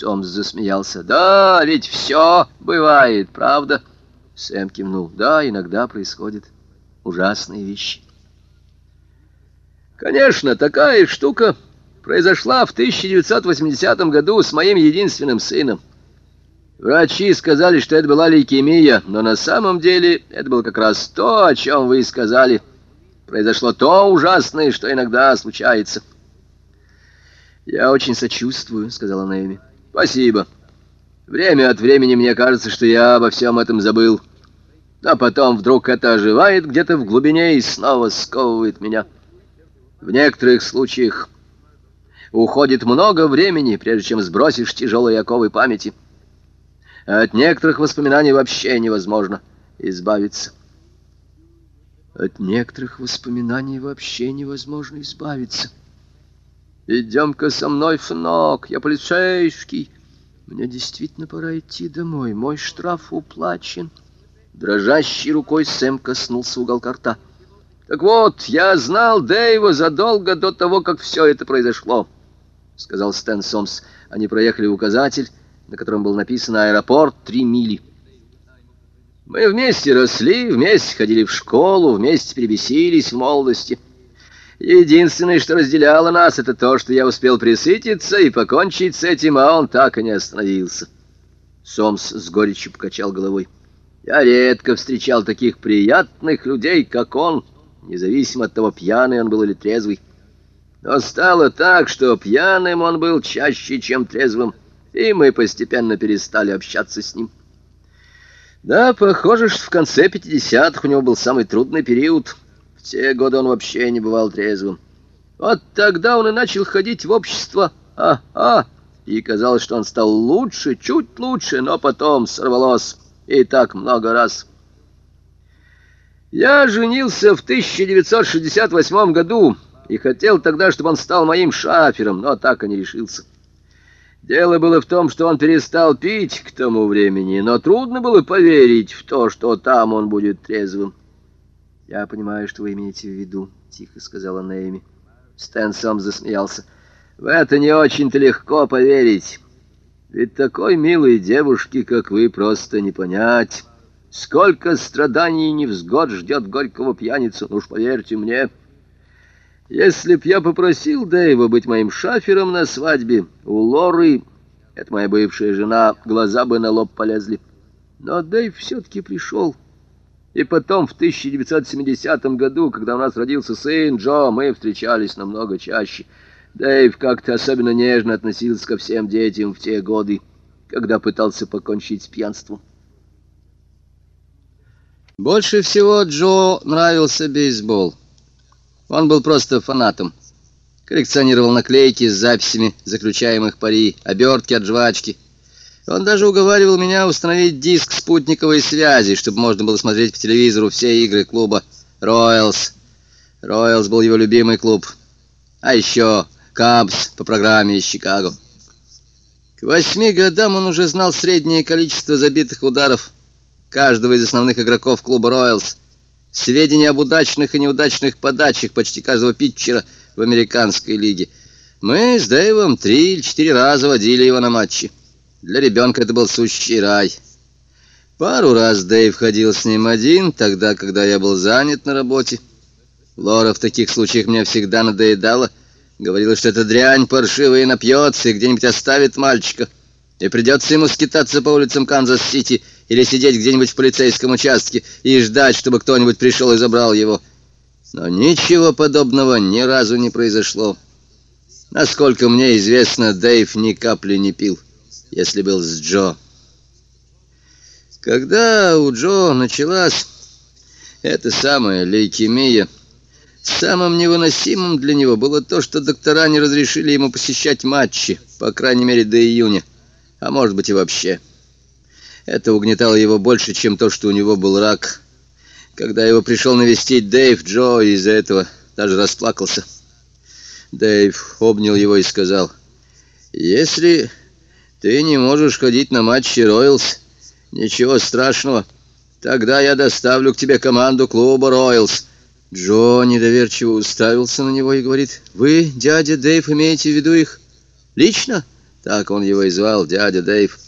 Сомс засмеялся. «Да, ведь все бывает, правда?» Сэм кивнул. «Да, иногда происходят ужасные вещи». «Конечно, такая штука произошла в 1980 году с моим единственным сыном. Врачи сказали, что это была лейкемия, но на самом деле это было как раз то, о чем вы сказали. Произошло то ужасное, что иногда случается. «Я очень сочувствую», — сказала Наэми. «Спасибо. Время от времени мне кажется, что я обо всем этом забыл. А потом вдруг это оживает где-то в глубине и снова сковывает меня. В некоторых случаях уходит много времени, прежде чем сбросишь тяжелые оковы памяти» от некоторых воспоминаний вообще невозможно избавиться. От некоторых воспоминаний вообще невозможно избавиться. Идем-ка со мной, Фнок, я полицейский. Мне действительно пора идти домой, мой штраф уплачен. Дрожащей рукой Сэм коснулся уголка рта. Так вот, я знал Дэйва задолго до того, как все это произошло, сказал Стэн Сомс. Они проехали указатель, на котором был написан «Аэропорт три мили». Мы вместе росли, вместе ходили в школу, вместе перебесились в молодости. Единственное, что разделяло нас, это то, что я успел присытиться и покончить с этим, а он так и не остановился. Сомс с горечью покачал головой. Я редко встречал таких приятных людей, как он, независимо от того, пьяный он был или трезвый. Но стало так, что пьяным он был чаще, чем трезвым и мы постепенно перестали общаться с ним. Да, похоже, что в конце 50-х у него был самый трудный период. В те годы он вообще не бывал трезвым. Вот тогда он и начал ходить в общество А-А, и казалось, что он стал лучше, чуть лучше, но потом сорвалось, и так много раз. Я женился в 1968 году и хотел тогда, чтобы он стал моим шафером, но так и не решился. Дело было в том, что он перестал пить к тому времени, но трудно было поверить в то, что там он будет трезвым. «Я понимаю, что вы имеете в виду», — тихо сказала Нэйми. Стэн сам засмеялся. «В это не очень-то легко поверить. Ведь такой милой девушки, как вы, просто не понять. Сколько страданий и невзгод ждет горького пьяницу, ну уж поверьте мне». Если б я попросил Дэйва быть моим шафером на свадьбе, у Лоры, это моя бывшая жена, глаза бы на лоб полезли. Но Дэйв все-таки пришел. И потом, в 1970 году, когда у нас родился сын Джо, мы встречались намного чаще. Дэйв как-то особенно нежно относился ко всем детям в те годы, когда пытался покончить с пьянством. Больше всего Джо нравился бейсбол. Он был просто фанатом. Коллекционировал наклейки с записями заключаемых пари, обертки от жвачки. Он даже уговаривал меня установить диск спутниковой связи, чтобы можно было смотреть по телевизору все игры клуба «Роялс». «Роялс» был его любимый клуб. А еще «Кабс» по программе из Чикаго. К восьми годам он уже знал среднее количество забитых ударов каждого из основных игроков клуба «Роялс», сведения об удачных и неудачных подачах почти каждого питчера в американской лиге. Мы с Дэйвом три или четыре раза водили его на матчи. Для ребенка это был сущий рай. Пару раз Дэйв ходил с ним один, тогда, когда я был занят на работе. Лора в таких случаях мне всегда надоедала. Говорила, что эта дрянь паршивая напьется и где-нибудь оставит мальчика. И придется ему скитаться по улицам Канзас-Сити или сидеть где-нибудь в полицейском участке и ждать, чтобы кто-нибудь пришел и забрал его. Но ничего подобного ни разу не произошло. Насколько мне известно, Дэйв ни капли не пил, если был с Джо. Когда у Джо началась эта самая лейкемия, самым невыносимым для него было то, что доктора не разрешили ему посещать матчи, по крайней мере, до июня, а может быть и вообще. Это угнетало его больше, чем то, что у него был рак. Когда его пришел навестить Дэйв, Джо из-за этого даже расплакался. Дэйв обнял его и сказал, «Если ты не можешь ходить на матчи Ройлс, ничего страшного. Тогда я доставлю к тебе команду клуба Ройлс». Джо недоверчиво уставился на него и говорит, «Вы, дядя Дэйв, имеете в виду их лично? Так он его и звал, дядя Дэйв.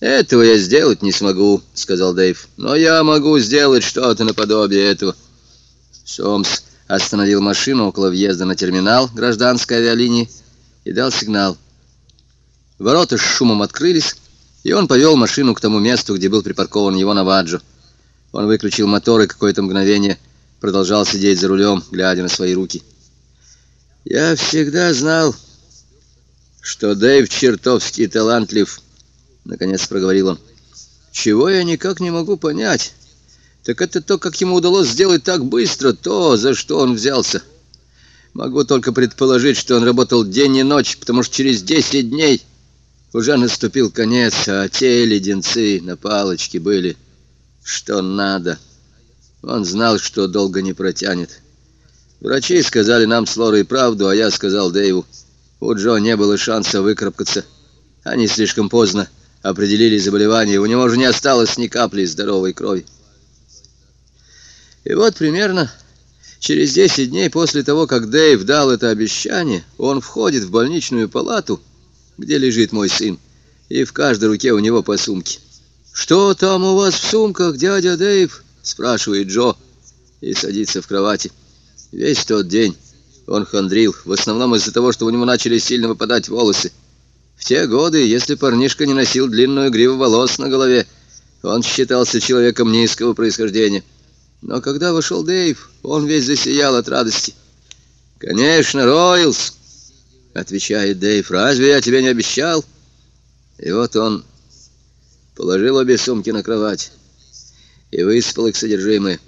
«Этого я сделать не смогу», — сказал Дэйв. «Но я могу сделать что-то наподобие этого». Сомс остановил машину около въезда на терминал гражданской авиалинии и дал сигнал. Ворота с шумом открылись, и он повел машину к тому месту, где был припаркован его Наваджо. Он выключил мотор и какое-то мгновение продолжал сидеть за рулем, глядя на свои руки. «Я всегда знал, что Дэйв чертовски талантлив», — наконец проговорил он. «Чего я никак не могу понять, так это то, как ему удалось сделать так быстро то, за что он взялся. Могу только предположить, что он работал день и ночь, потому что через десять дней уже наступил конец, а те леденцы на палочке были что надо. Он знал, что долго не протянет. Врачи сказали нам с Лорой правду, а я сказал Дэйву. У Джо не было шанса выкарабкаться. Они слишком поздно определили заболевание. У него уже не осталось ни капли здоровой крови. И вот примерно через 10 дней после того, как Дэйв дал это обещание, он входит в больничную палату, где лежит мой сын, и в каждой руке у него по сумке. «Что там у вас в сумках, дядя Дэйв?» — спрашивает Джо и садится в кровати. Весь тот день он хандрил, в основном из-за того, что у него начали сильно выпадать волосы. В те годы, если парнишка не носил длинную гриву волос на голове, он считался человеком низкого происхождения. Но когда вошел Дэйв, он весь засиял от радости. «Конечно, Ройлс!» — отвечает Дэйв. «Разве я тебе не обещал?» И вот он положил обе сумки на кровать и высыпал их содержимое.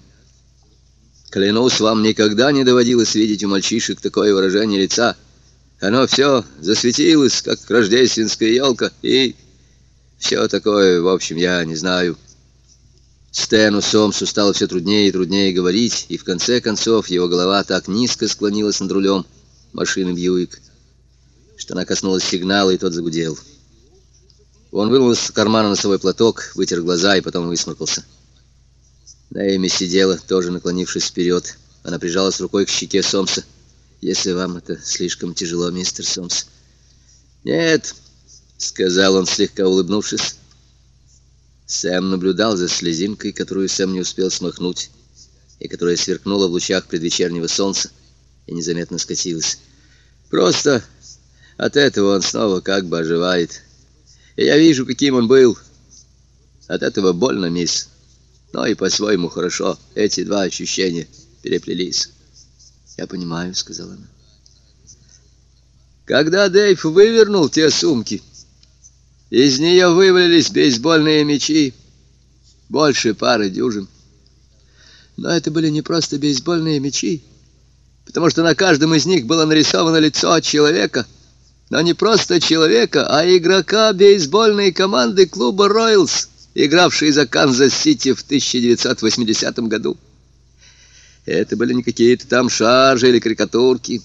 Клянусь, вам никогда не доводилось видеть у мальчишек такое выражение лица. Оно все засветилось, как рождественская елка, и все такое, в общем, я не знаю. Стэну Сомсу стало все труднее и труднее говорить, и в конце концов его голова так низко склонилась над рулем машины Бьюик, что она коснулась сигнала, и тот загудел. Он вынул из кармана носовой платок, вытер глаза и потом высморкался. Наэми сидела, тоже наклонившись вперед. Она прижалась рукой к щеке Сомса. «Если вам это слишком тяжело, мистер Сомс». «Нет», — сказал он, слегка улыбнувшись. Сэм наблюдал за слезинкой, которую Сэм не успел смахнуть, и которая сверкнула в лучах предвечернего солнца и незаметно скатилась. «Просто от этого он снова как бы оживает». И я вижу, каким он был. От этого больно, мисс. Но и по-своему хорошо. Эти два ощущения переплелись. «Я понимаю», — сказала она. Когда Дэйв вывернул те сумки, из нее вывалились бейсбольные мячи, больше пары дюжин. Но это были не просто бейсбольные мячи, потому что на каждом из них было нарисовано лицо человека — но не просто человека, а игрока бейсбольной команды клуба «Ройлс», игравшей за Канзас-Сити в 1980 году. Это были не какие-то там шаржи или карикатурки,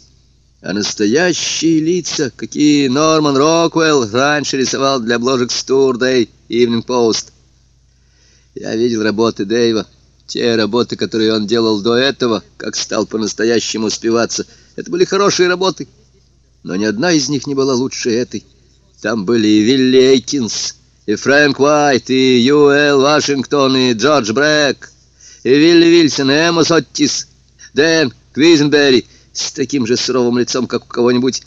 а настоящие лица, какие Норман Роквелл раньше рисовал для обложек Saturday Evening Post. Я видел работы Дэйва, те работы, которые он делал до этого, как стал по-настоящему успеваться. Это были хорошие работы — но ни одна из них не была лучше этой. Там были и Вилли Эйкинс, и Фрэнк Уайт, и Юэл Вашингтон, и Джордж Брэк, и Вилли Вильсон, и Эммос Оттис, Дэн Квизенберри с таким же суровым лицом, как у кого-нибудь,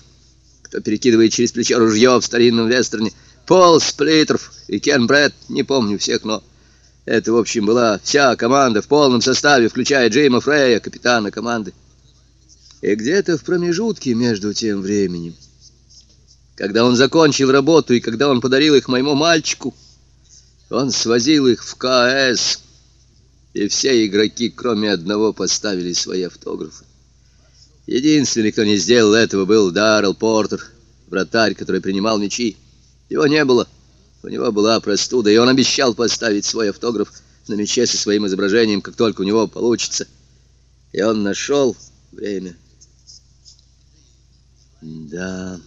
кто перекидывает через плечо ружье в старинном вестерне, Пол Сплиттеров и Кен Брэд, не помню всех, но это, в общем, была вся команда в полном составе, включая Джейма Фрея, капитана команды. И где-то в промежутке между тем временем, когда он закончил работу и когда он подарил их моему мальчику, он свозил их в КС, и все игроки, кроме одного, поставили свои автографы. Единственный, кто не сделал этого, был Даррел Портер, вратарь, который принимал мячи. Его не было. У него была простуда, и он обещал поставить свой автограф на мяче со своим изображением, как только у него получится. И он нашел время «Да»,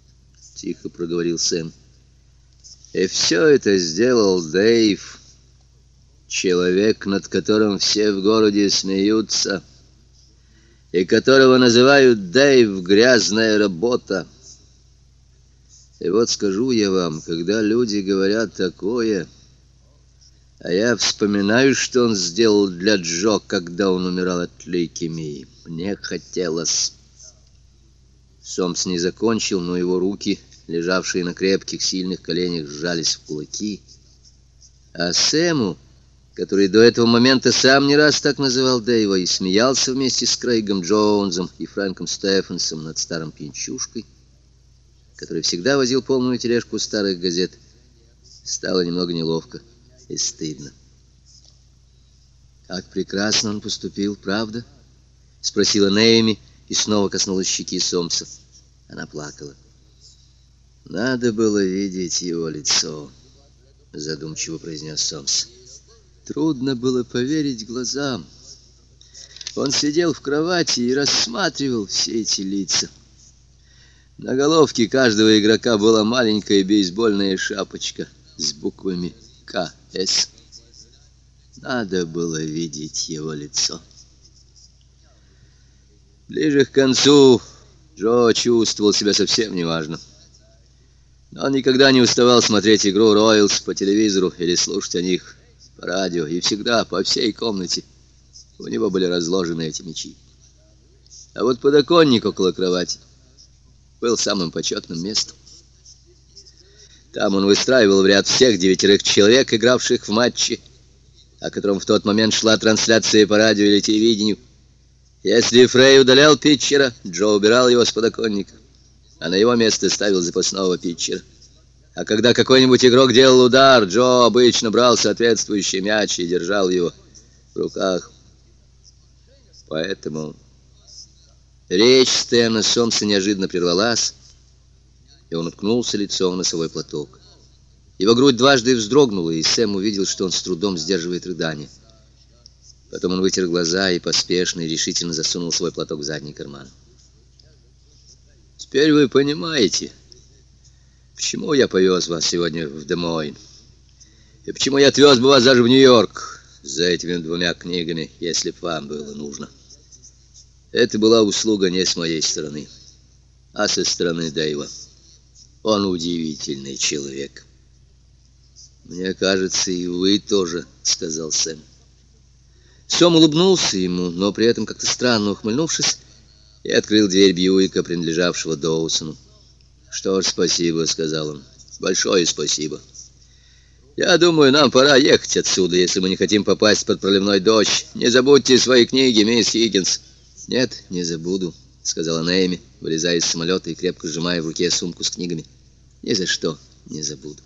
— тихо проговорил Сэм. «И все это сделал Дэйв, человек, над которым все в городе смеются, и которого называют Дэйв «грязная работа». И вот скажу я вам, когда люди говорят такое, а я вспоминаю, что он сделал для Джо, когда он умирал от лейкемии. Мне хотелось... Сомс не закончил, но его руки, лежавшие на крепких, сильных коленях, сжались в кулаки. А Сэму, который до этого момента сам не раз так называл Дэйва и смеялся вместе с Крейгом Джонсом и Фрэнком Стефенсом над старым пьянчушкой, который всегда возил полную тележку старых газет, стало немного неловко и стыдно. «Как прекрасно он поступил, правда?» — спросила Нейми и снова коснулась щеки Сомса. Она плакала. «Надо было видеть его лицо», — задумчиво произнес Сомс. Трудно было поверить глазам. Он сидел в кровати и рассматривал все эти лица. На головке каждого игрока была маленькая бейсбольная шапочка с буквами «КС». Надо было видеть его лицо. Ближе к концу Джо чувствовал себя совсем неважно. Но он никогда не уставал смотреть игру «Ройлс» по телевизору или слушать о них по радио, и всегда по всей комнате у него были разложены эти мечи. А вот подоконник около кровати — был самым почетным местом. Там он выстраивал в ряд всех девятерых человек, игравших в матче, о котором в тот момент шла трансляция по радио или телевидению. Если Фрей удалял питчера, Джо убирал его с подоконника, а на его место ставил запасного питчера. А когда какой-нибудь игрок делал удар, Джо обычно брал соответствующий мяч и держал его в руках. Поэтому Речь Стэна Сомса неожиданно прервалась, и он уткнулся лицом в носовой платок. Его грудь дважды вздрогнула, и Сэм увидел, что он с трудом сдерживает рыдание. Потом он вытер глаза и поспешно и решительно засунул свой платок в задний карман. «Теперь вы понимаете, почему я повез вас сегодня в Демойн, и почему я отвез бы вас даже в Нью-Йорк за этими двумя книгами, если б вам было нужно». Это была услуга не с моей стороны, а со стороны Дэйва. Он удивительный человек. «Мне кажется, и вы тоже», — сказал Сэм. Сом улыбнулся ему, но при этом как-то странно ухмыльнувшись, и открыл дверь Бьюика, принадлежавшего Доусону. «Что ж, спасибо», — сказал он. «Большое спасибо. Я думаю, нам пора ехать отсюда, если мы не хотим попасть под проливной дождь. Не забудьте свои книги, мисс Хиггинс». «Нет, не забуду», — сказала Нэйми, вылезая из самолета и крепко сжимая в руке сумку с книгами. «Ни за что не забуду».